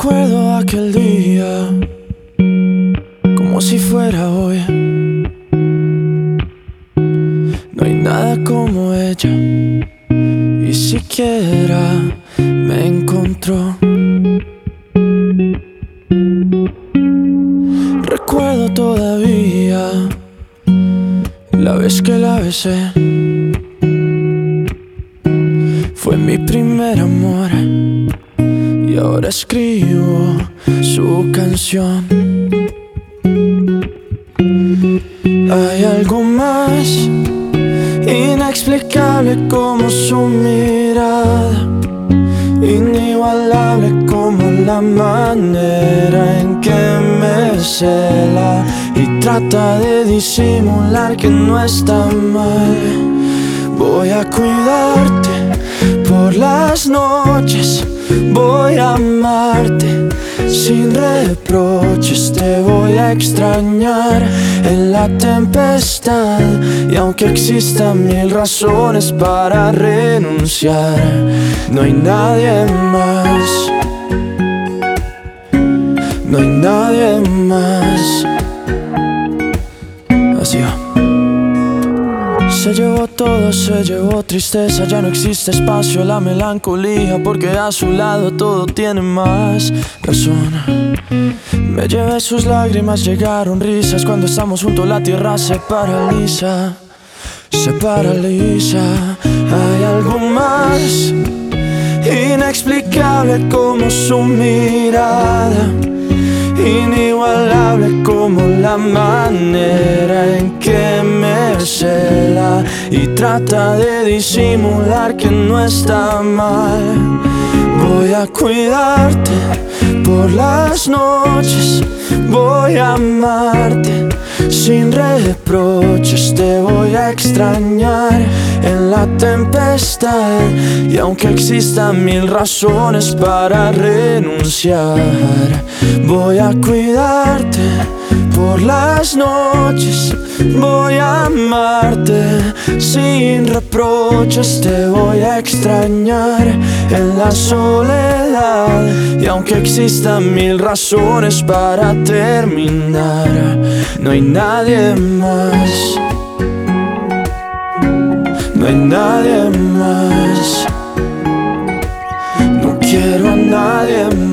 Recuerdo aquel día como si fuera hoy. No hay nada como ella y siquiera me encontró. Recuerdo todavía la vez que la besé. Fue mi primer amor y ahora escribo su canción. Hay algo más inexplicable como su mirada, inigualable como la manera en que me cela y trata de disimular que no está mal. Voy a cuidarte por las noches voy a amarte sin reproches, te voy a extrañar en la tempestad. Y aunque existan mil razones para renunciar, no hay nadie más. No hay nadie más. Se llevó todo, se llevó tristeza, ya no existe espacio la melancolía porque a su lado todo tiene más razón. Me llevé sus lágrimas, llegaron risas cuando estamos juntos la tierra se paraliza, se paraliza. Hay algo más inexplicable como su mirada inigualable como la manera en que y trata de disimular que no está mal. Voy a cuidarte por las noches, voy a amarte sin reproches, te voy a extrañar en la tempestad y aunque existan mil razones para renunciar, voy a cuidarte las noches voy a amarte. Sin reproches te voy a extrañar en la soledad. Y aunque existan mil razones para terminar no hay nadie más. No hay nadie más. No quiero a nadie más